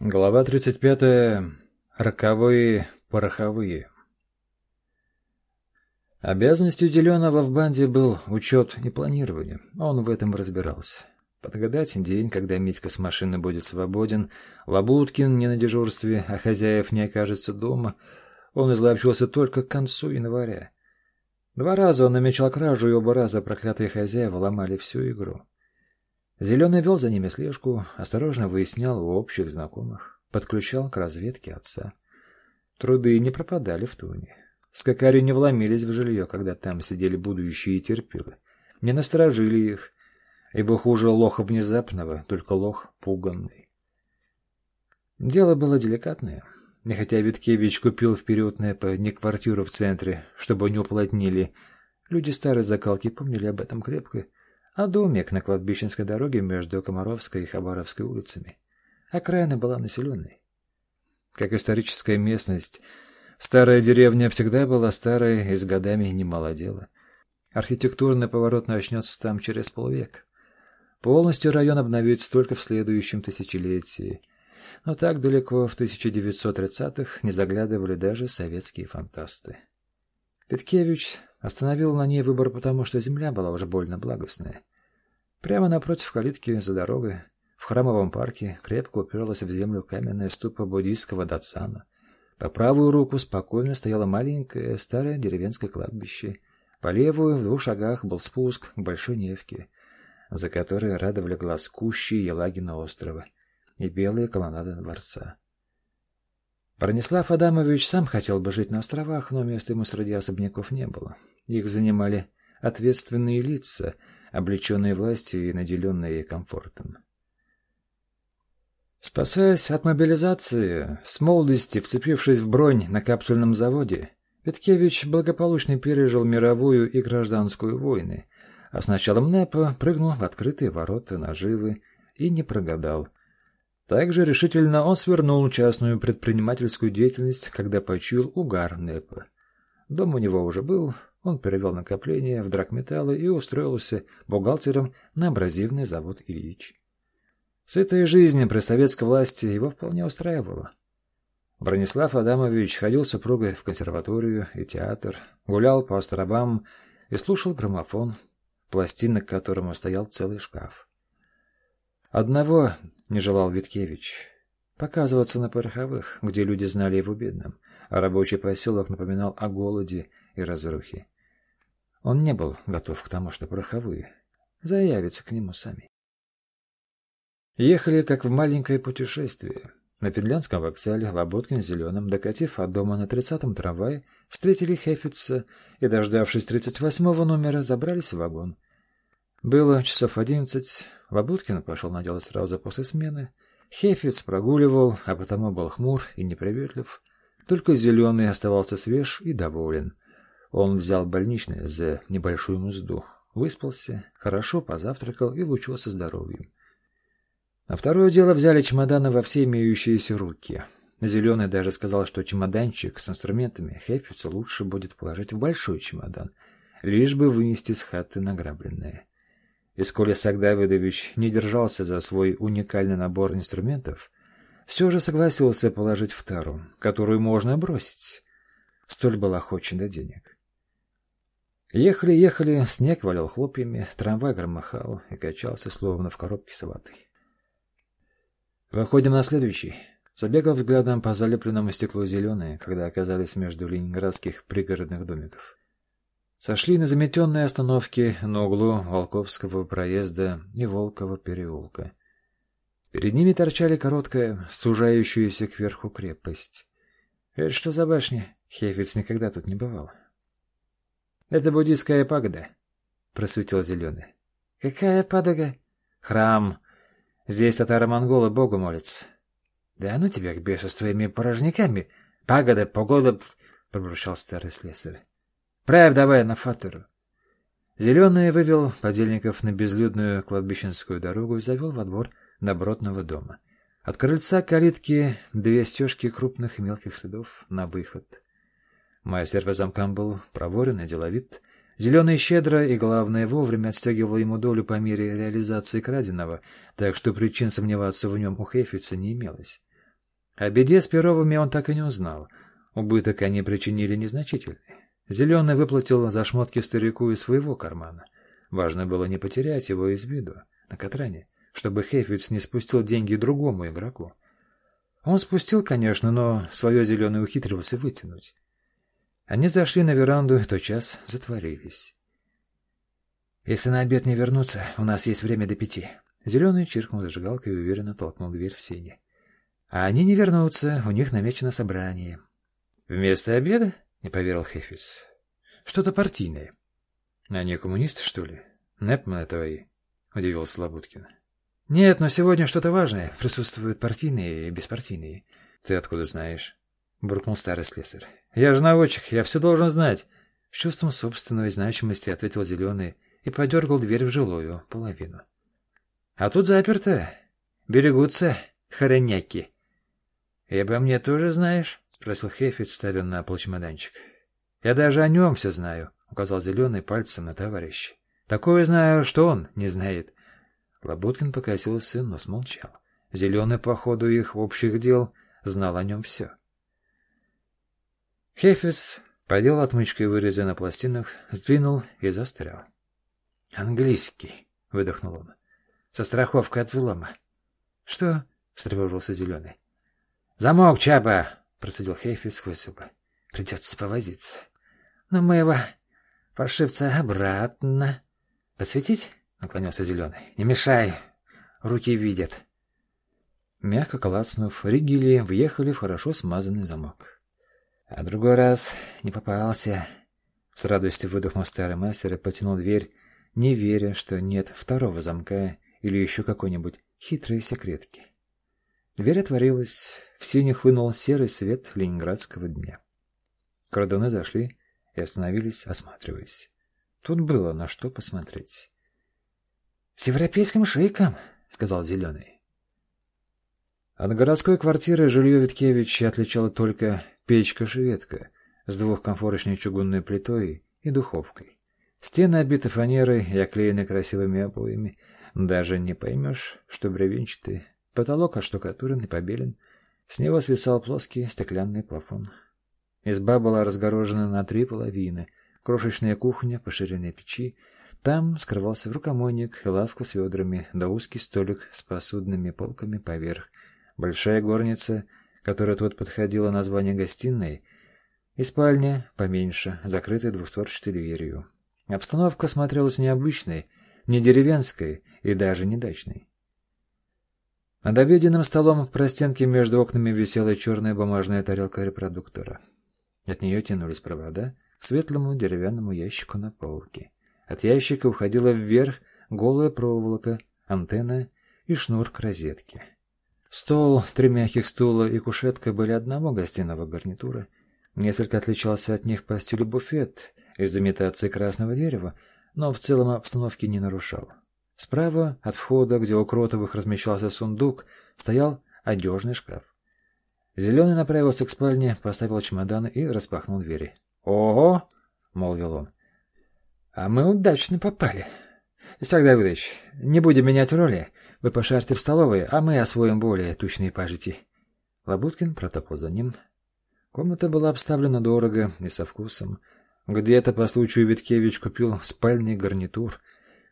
Глава 35. Роковые пороховые. Обязанностью Зеленого в банде был учет и планирование. Он в этом разбирался. Подгадать день, когда Митька с машины будет свободен, Лабуткин не на дежурстве, а хозяев не окажется дома, он изловчился только к концу января. Два раза он намечал кражу, и оба раза проклятые хозяева ломали всю игру. Зеленый вел за ними слежку, осторожно выяснял у общих знакомых, подключал к разведке отца. Труды не пропадали в туне. Скакари не вломились в жилье, когда там сидели будущие терпилы. Не насторожили их, ибо хуже лоха внезапного, только лох пуганный. Дело было деликатное. И хотя Виткевич купил в период НЭПа не квартиру в центре, чтобы не уплотнили, люди старой закалки помнили об этом крепко а домик на кладбищенской дороге между Комаровской и Хабаровской улицами. Окраина была населенной. Как историческая местность, старая деревня всегда была старой и с годами не молодела. Архитектурный поворот начнется там через полвека. Полностью район обновится только в следующем тысячелетии. Но так далеко в 1930-х не заглядывали даже советские фантасты. Петкевич остановил на ней выбор потому, что земля была уже больно благостная. Прямо напротив калитки за дорогой, в храмовом парке, крепко уперлась в землю каменная ступа буддийского датсана. По правую руку спокойно стояло маленькое старое деревенское кладбище. По левую, в двух шагах, был спуск к Большой Невке, за которой радовали глаз кущи Елагина острова и белые колоннады дворца. Бронислав Адамович сам хотел бы жить на островах, но места ему среди особняков не было. Их занимали ответственные лица — облеченные властью и наделенные комфортом. Спасаясь от мобилизации, с молодости вцепившись в бронь на капсульном заводе, Петкевич благополучно пережил мировую и гражданскую войны, а с началом НЭПа прыгнул в открытые ворота наживы и не прогадал. Также решительно он свернул частную предпринимательскую деятельность, когда почуял угар НЭПа. Дом у него уже был, он перевел накопления в драгметаллы и устроился бухгалтером на абразивный завод «Ильич». С этой жизнью при советской власти его вполне устраивало. Бронислав Адамович ходил с супругой в консерваторию и театр, гулял по островам и слушал граммофон, пластинок которому стоял целый шкаф. Одного не желал Виткевич — показываться на пороховых, где люди знали его бедным, а рабочий поселок напоминал о голоде и разрухе. Он не был готов к тому, что пороховые заявятся к нему сами. Ехали, как в маленькое путешествие. На Финляндском вокзале Лоботкин зеленым, докатив от дома на тридцатом трамвае, встретили Хефица и, дождавшись тридцать восьмого номера, забрались в вагон. Было часов одиннадцать. Лоботкин пошел на дело сразу после смены. Хефиц прогуливал, а потому был хмур и неприветлив. Только зеленый оставался свеж и доволен. Он взял больничное за небольшую музду, выспался, хорошо позавтракал и лучился здоровьем. А второе дело взяли чемоданы во все имеющиеся руки. Зеленый даже сказал, что чемоданчик с инструментами Хефица лучше будет положить в большой чемодан, лишь бы вынести с хаты награбленное. И сколь Исаак Давидович не держался за свой уникальный набор инструментов, все же согласился положить в тару, которую можно бросить. Столь был охочен до денег. Ехали, ехали, снег валял хлопьями, трамвай громыхал и качался, словно в коробке с ватой. Выходим на следующий. Забегал взглядом по залепленному стеклу зеленые, когда оказались между ленинградских пригородных домиков. Сошли на заметенные остановки на углу Волковского проезда и Волкова переулка. Перед ними торчали короткая, сужающаяся кверху крепость. Это что за башня? Хефиц никогда тут не бывал. Это буддийская пагода, просветил Зеленый. Какая пагода? Храм. Здесь татаро-монголы Богу молятся. Да ну тебя к бесу с твоими порожняками. Пагода, погода, пробурчал старый слесарь. Правь давай на фатеру. Зеленый вывел подельников на безлюдную кладбищенскую дорогу и завел во двор добротного дома. От крыльца калитки две стежки крупных и мелких следов на выход. Мастер по замкам был проворен и деловит. Зеленый щедро и, главное, вовремя отстегивал ему долю по мере реализации краденого, так что причин сомневаться в нем у Хефица не имелось. О беде с Перовыми он так и не узнал. Убыток они причинили незначительный. Зеленый выплатил за шмотки старику из своего кармана. Важно было не потерять его из виду на Катране, чтобы Хейфиц не спустил деньги другому игроку. Он спустил, конечно, но свое зеленое ухитрился вытянуть. Они зашли на веранду и тотчас затворились. «Если на обед не вернуться, у нас есть время до пяти». Зеленый чиркнул зажигалкой и уверенно толкнул дверь в сене. «А они не вернутся, у них намечено собрание». «Вместо обеда?» — не поверил Хефис. «Что-то партийное». «Они коммунисты, что ли? Непманы твои?» — удивился Лабуткин. «Нет, но сегодня что-то важное. Присутствуют партийные и беспартийные». «Ты откуда знаешь?» — буркнул старый слесарь. «Я же наводчик, я все должен знать». С чувством собственной значимости ответил Зеленый и подергал дверь в жилую половину. «А тут заперто. Берегутся хороняки». «И обо мне тоже знаешь?» — спросил Хефит, ставя на пол чемоданчик. «Я даже о нем все знаю», — указал Зеленый пальцем на товарища. «Такое знаю, что он не знает». Лабуткин покосился, но смолчал. Зеленый, по ходу их общих дел, знал о нем все. Хефис поделал отмычкой вырезы на пластинах, сдвинул и застрял. «Английский», — выдохнул он, — «со страховкой от взлома». «Что?» — встревожился Зеленый. «Замок, Чаба!» — процедил Хейфи сквозь зубы. «Придется повозиться. Но мы его, паршивца, обратно...» «Посветить?» — наклонился Зеленый. «Не мешай. Руки видят». Мягко клацнув, ригели въехали в хорошо смазанный замок. А другой раз не попался. С радостью выдохнул старый мастер и потянул дверь, не веря, что нет второго замка или еще какой-нибудь хитрой секретки. Дверь отворилась, в сине хлынул серый свет ленинградского дня. Кордоны зашли и остановились, осматриваясь. Тут было на что посмотреть. — С европейским шейком, — сказал Зеленый. От городской квартиры жилье Виткевича отличала только печка-шведка с двухкомфорочной чугунной плитой и духовкой. Стены обиты фанерой и оклеены красивыми обоями. Даже не поймешь, что бревенчатый. Потолок оштукатурен и побелен. С него свисал плоский стеклянный плафон. Изба была разгорожена на три половины. Крошечная кухня, поширенные печи. Там скрывался рукомойник и лавка с ведрами, да узкий столик с посудными полками поверх. Большая горница, которая тут подходила название гостиной, и спальня, поменьше, закрытая двухстворчатой дверью. Обстановка смотрелась необычной, не деревенской и даже не дачной. Над обеденным столом в простенке между окнами висела черная бумажная тарелка репродуктора. От нее тянулись провода к светлому деревянному ящику на полке. От ящика уходила вверх голая проволока, антенна и шнур к розетке. Стол, три мягких стула и кушетка были одного гостиного гарнитура. Несколько отличался от них по стилю буфет из имитации красного дерева, но в целом обстановки не нарушал. Справа от входа, где у Кротовых размещался сундук, стоял одежный шкаф. Зеленый направился к спальне, поставил чемоданы и распахнул двери. «Ого!» — молвил он. «А мы удачно попали. Исаак Давыдович, не будем менять роли. Вы пошарьте в столовой, а мы освоим более тучные пажити». Лабуткин протопал за ним. Комната была обставлена дорого и со вкусом. Где-то по случаю Виткевич купил спальный гарнитур.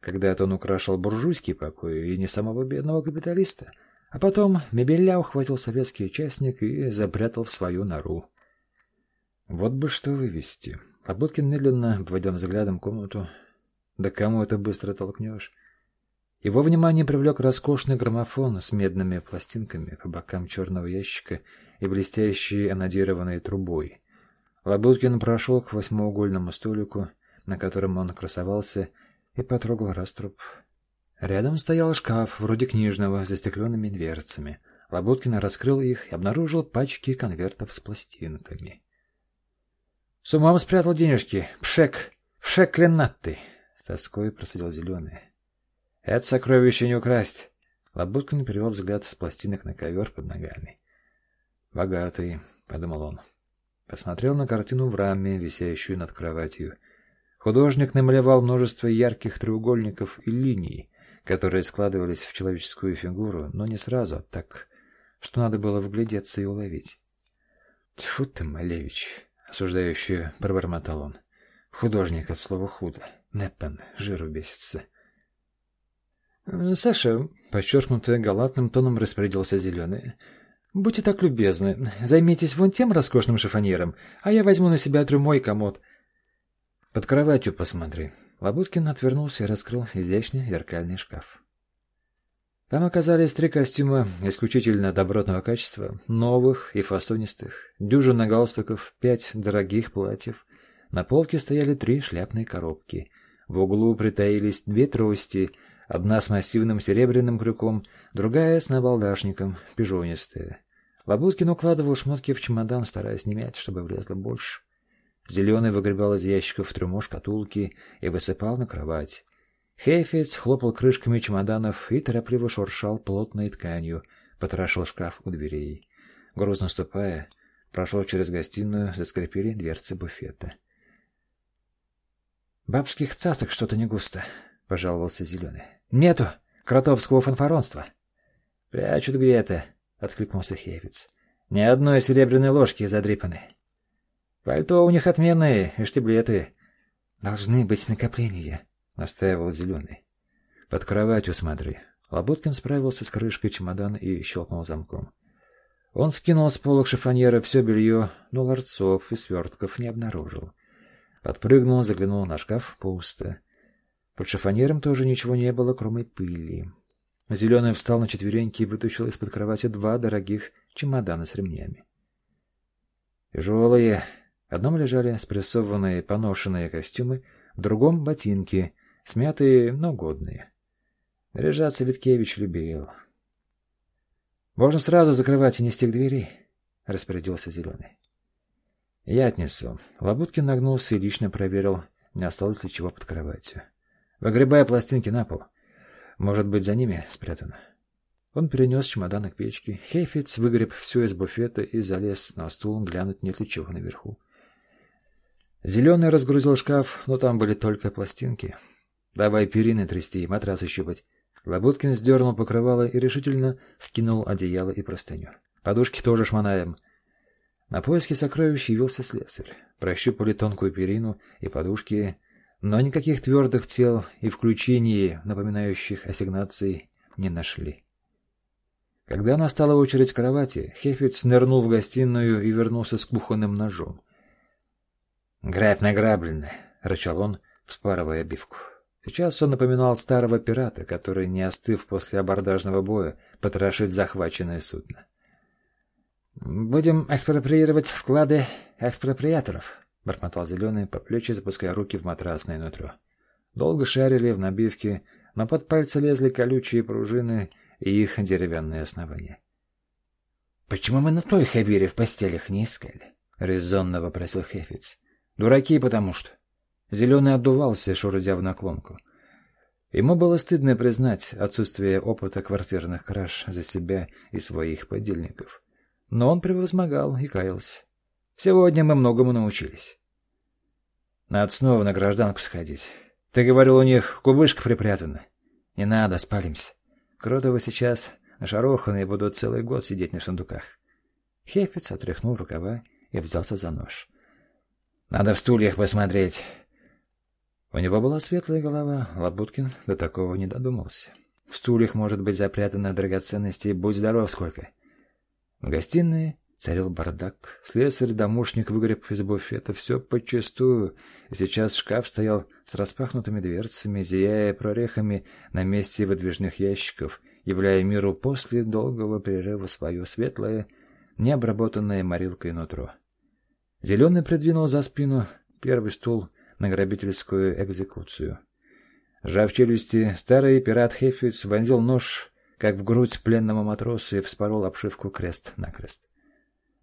Когда-то он украшал буржуйский покой и не самого бедного капиталиста. А потом мебеля ухватил советский участник и запрятал в свою нору. Вот бы что вывести. Лоботкин медленно, обводя взглядом комнату. Да кому это быстро толкнешь? Его внимание привлек роскошный граммофон с медными пластинками по бокам черного ящика и блестящей анодированной трубой. Лабуткин прошел к восьмиугольному столику, на котором он красовался, и потрогал раструб. Рядом стоял шкаф, вроде книжного, с застекленными дверцами. Лабуткин раскрыл их и обнаружил пачки конвертов с пластинками. — С умом спрятал денежки. Пшек, пшек кленатый! — с тоской просадил зеленый. — Это сокровище не украсть. Лабуткин перевел взгляд с пластинок на ковер под ногами. — Богатый, — подумал он. Посмотрел на картину в раме, висящую над кроватью. Художник намалевал множество ярких треугольников и линий, которые складывались в человеческую фигуру, но не сразу, а так, что надо было вглядеться и уловить. «Тьфу ты, Малевич!» — осуждающий пробормотал он. «Художник от слова «худо». Неппен, жиру бесится». «Саша», — подчеркнуто галатным тоном распорядился Зеленый, — «будьте так любезны, займитесь вон тем роскошным шифоньером, а я возьму на себя трюмой комод». «Под кроватью посмотри». Лабуткин отвернулся и раскрыл изящный зеркальный шкаф. Там оказались три костюма исключительно добротного качества, новых и фастонистых, дюжина галстуков, пять дорогих платьев. На полке стояли три шляпные коробки. В углу притаились две трости — Одна с массивным серебряным крюком, другая с набалдашником, пижонистая. Лабуткин укладывал шмотки в чемодан, стараясь не мять, чтобы влезло больше. Зеленый выгребал из ящиков трюмо шкатулки и высыпал на кровать. Хейфец хлопал крышками чемоданов и торопливо шуршал плотной тканью, потрошил шкаф у дверей. Грузно ступая, прошел через гостиную, заскрипели дверцы буфета. «Бабских цасок что-то не густо», — пожаловался Зеленый. Нету кротовского фанфаронства. Прячут где-то, откликнулся Хевиц. Ни одной серебряной ложки задрипаны. Пальто у них отменные и штиблеты. Должны быть накопления, настаивал Зеленый. Под кроватью смотри. Лоботкин справился с крышкой чемодана и щелкнул замком. Он скинул с полок шифоньера все белье, но ларцов и свертков не обнаружил. Отпрыгнул, заглянул на шкаф, пусто. Под шифоньером тоже ничего не было, кроме пыли. Зеленый встал на четвереньки и вытащил из-под кровати два дорогих чемодана с ремнями. Тяжелые. Одном лежали спрессованные поношенные костюмы, в другом — ботинки, смятые, но годные. Наряжаться Виткевич любил. «Можно сразу закрывать и нести к двери», — распорядился Зеленый. «Я отнесу». Лабуткин нагнулся и лично проверил, не осталось ли чего под кроватью. Выгребая пластинки на пол. Может быть, за ними спрятано. Он перенес чемодан к печке. Хейфиц выгреб все из буфета и залез на стул глянуть, нет ли чего наверху. Зеленый разгрузил шкаф, но там были только пластинки. Давай перины трясти, матрас щупать. Лабуткин сдернул покрывало и решительно скинул одеяло и простыню. Подушки тоже шмонаем. На поиски сокровищ явился слесарь. Прощупали тонкую перину и подушки но никаких твердых тел и включений, напоминающих ассигнации, не нашли. Когда настала очередь кровати, Хефиц нырнул в гостиную и вернулся с кухонным ножом. «Грабь награбленная!» — рычал он, вспарывая обивку. Сейчас он напоминал старого пирата, который, не остыв после абордажного боя, потрошит захваченное судно. «Будем экспроприировать вклады экспроприаторов», — бормотал Зеленый, по плечи запуская руки в матрасное нутро. Долго шарили в набивке, но под пальцы лезли колючие пружины и их деревянные основания. «Почему мы на той Хабире в постелях не искали?» — резонно вопросил Хефиц. «Дураки, потому что...» Зеленый отдувался, шурудя в наклонку. Ему было стыдно признать отсутствие опыта квартирных краж за себя и своих подельников. Но он превозмогал и каялся. Сегодня мы многому научились. Надо снова на гражданку сходить. Ты говорил, у них кубышка припрятана. Не надо, спалимся. Кротовы сейчас нашароханные будут целый год сидеть на сундуках. Хефец отряхнул рукава и взялся за нож. Надо в стульях посмотреть. У него была светлая голова, Лабуткин до такого не додумался. В стульях может быть запрятано драгоценности, будь здоров сколько. В гостиной Царил бардак. Слесарь-домушник выгреб из буфета все подчистую, сейчас шкаф стоял с распахнутыми дверцами, зияя прорехами на месте выдвижных ящиков, являя миру после долгого перерыва свое светлое, необработанное морилкой нутро. Зеленый придвинул за спину первый стул на грабительскую экзекуцию. Сжав челюсти, старый пират Хефиц вонзил нож, как в грудь пленному матросу, и вспорол обшивку крест-накрест.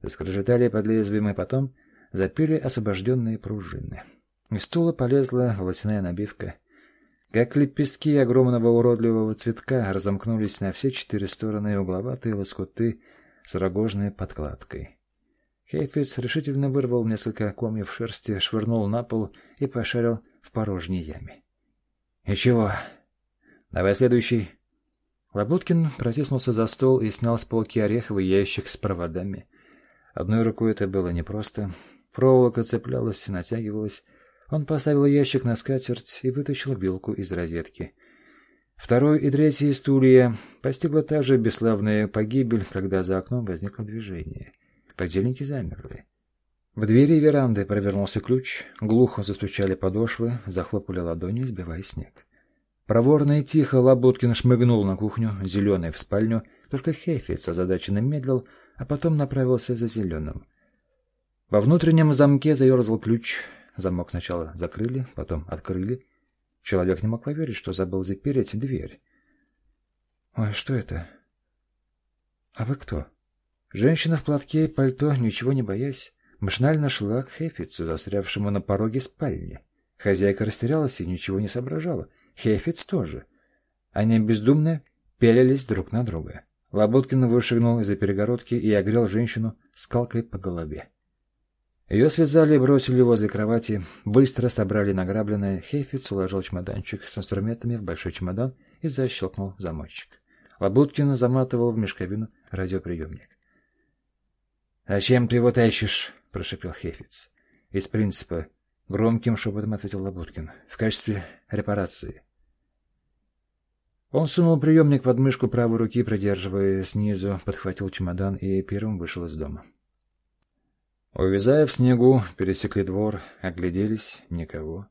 Заскрежетали под лезвием, и потом запили освобожденные пружины. Из стула полезла волосяная набивка. Как лепестки огромного уродливого цветка разомкнулись на все четыре стороны угловатые лоскуты с рогожной подкладкой. Хейфиц решительно вырвал несколько комьев шерсти, швырнул на пол и пошарил в порожней яме. — И чего? Давай следующий. Лоботкин протиснулся за стол и снял с полки ореховый ящик с проводами. Одной рукой это было непросто. Проволока цеплялась и натягивалась. Он поставил ящик на скатерть и вытащил вилку из розетки. Второй и третий стулья постигла та же бесславная погибель, когда за окном возникло движение. Подельники замерли. В двери веранды провернулся ключ, глухо застучали подошвы, захлопали ладони, сбивая снег. Проворно и тихо Лабуткин шмыгнул на кухню, зеленый в спальню, только Хейфиц озадаченно медлил, а потом направился за зеленым. Во внутреннем замке заерзал ключ, замок сначала закрыли, потом открыли. Человек не мог поверить, что забыл запереть дверь. «Ой, что это?» «А вы кто?» Женщина в платке и пальто, ничего не боясь, машинально шла к Хефицу, застрявшему на пороге спальни. Хозяйка растерялась и ничего не соображала. Хефиц тоже. Они бездумно пялились друг на друга. Лоботкин вышагнул из-за перегородки и огрел женщину скалкой по голове. Ее связали и бросили возле кровати, быстро собрали награбленное. Хейфиц уложил чемоданчик с инструментами в большой чемодан и защелкнул замочек. Лабуткин заматывал в мешковину радиоприемник. «Зачем ты его тащишь?» — прошепел Хейфиц. «Из принципа». Громким шепотом ответил Лабуткин. «В качестве репарации». Он сунул приемник под мышку правой руки, придерживая снизу, подхватил чемодан и первым вышел из дома. Увязая в снегу, пересекли двор, огляделись — никого.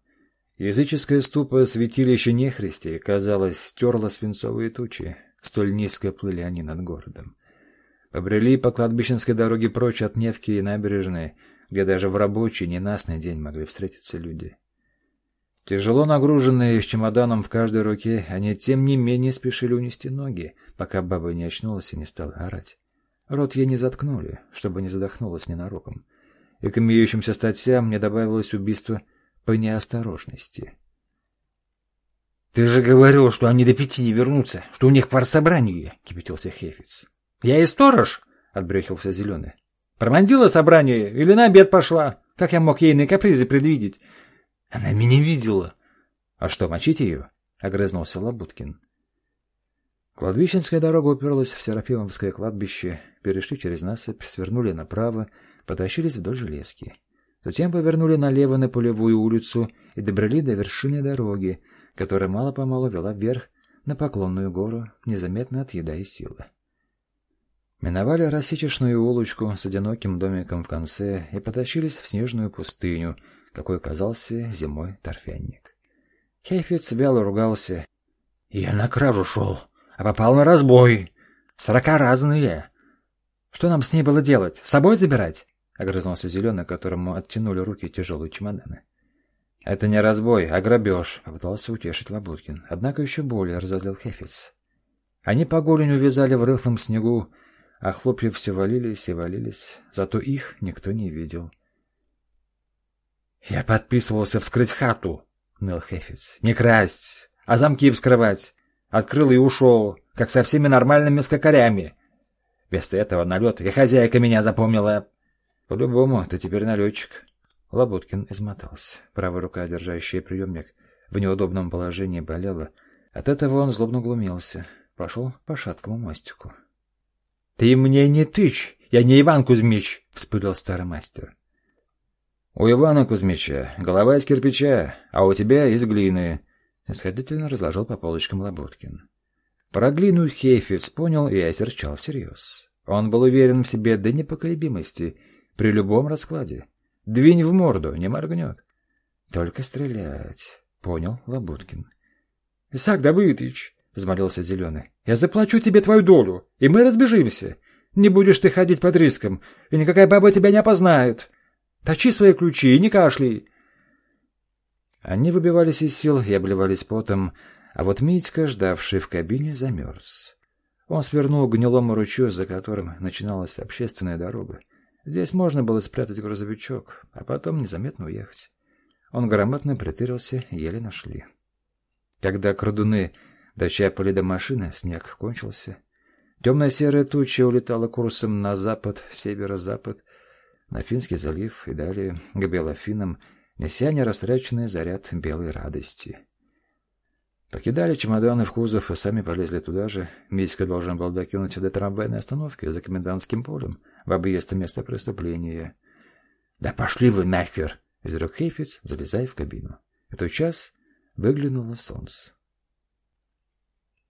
Языческое ступа святилище нехристи, казалось, стерла свинцовые тучи, столь низко плыли они над городом. Побрели по кладбищенской дороге прочь от Невки и набережной, где даже в рабочий, ненастный день могли встретиться люди. Тяжело нагруженные с чемоданом в каждой руке, они тем не менее спешили унести ноги, пока баба не очнулась и не стала орать. Рот ей не заткнули, чтобы не задохнулась ненароком. И к имеющимся статьям мне добавилось убийство по неосторожности. — Ты же говорил, что они до пяти не вернутся, что у них партсобрание, — кипятился Хефиц. — Я и сторож, — отбрехился Зеленый. — Промандила собрание или на обед пошла? Как я мог ейные капризы предвидеть? Она меня видела. — А что, мочить ее? — огрызнулся Лабуткин. Кладбищенская дорога уперлась в Серафимовское кладбище, перешли через насыпь, свернули направо, потащились вдоль железки. Затем повернули налево на полевую улицу и добрели до вершины дороги, которая мало-помалу вела вверх на поклонную гору, незаметно отъедая силы. Миновали рассечечную улочку с одиноким домиком в конце и потащились в снежную пустыню, какой казался зимой торфянник. Хейфиц вяло ругался. «Я на кражу шел, а попал на разбой. Сорока разные. Что нам с ней было делать? С собой забирать?» — огрызнулся Зеленый, которому оттянули руки тяжелые чемоданы. «Это не разбой, а грабеж», — попытался утешить Лабуткин. Однако еще более разозлил Хефиц. Они по голень увязали в рыхлом снегу, а хлопья все валились и валились, зато их никто не видел. «Я подписывался вскрыть хату», — ныл Хефиц. «Не красть, а замки вскрывать. Открыл и ушел, как со всеми нормальными скакарями. Вместо этого налет, и хозяйка меня запомнила». «По-любому, ты теперь налетчик». Лабуткин измотался. Правая рука, держащая приемник, в неудобном положении болела. От этого он злобно глумился. Пошел по шаткому мостику. — Ты мне не тычь, я не Иван Кузьмич, — вспылил старый мастер. — У Ивана Кузьмича голова из кирпича, а у тебя из глины, — исходительно разложил по полочкам Лабуткин. Про глину Хейфиц понял и осерчал всерьез. Он был уверен в себе до непоколебимости при любом раскладе. Двинь в морду, не моргнет. — Только стрелять, — понял Лабуткин. — Исаак Давыдович, взмолился Зеленый. — Я заплачу тебе твою долю, и мы разбежимся. Не будешь ты ходить под риском, и никакая баба тебя не опознает. Точи свои ключи и не кашляй. Они выбивались из сил и обливались потом, а вот Митька, ждавший в кабине, замерз. Он свернул к гнилому ручью, за которым начиналась общественная дорога. Здесь можно было спрятать грузовичок, а потом незаметно уехать. Он грамотно притырился, еле нашли. Когда крадуны Дочапали до машины, снег кончился. Темная серая туча улетала курсом на запад, северо-запад, на Финский залив и далее к Белофинам, неся нерастраченный заряд белой радости. Покидали чемоданы в кузов и сами полезли туда же. Митька должен был докинуть до трамвайной остановки за комендантским полем в объезд места преступления. «Да пошли вы нахер!» — изрек Хейфиц, залезая в кабину. В этот час выглянуло солнце.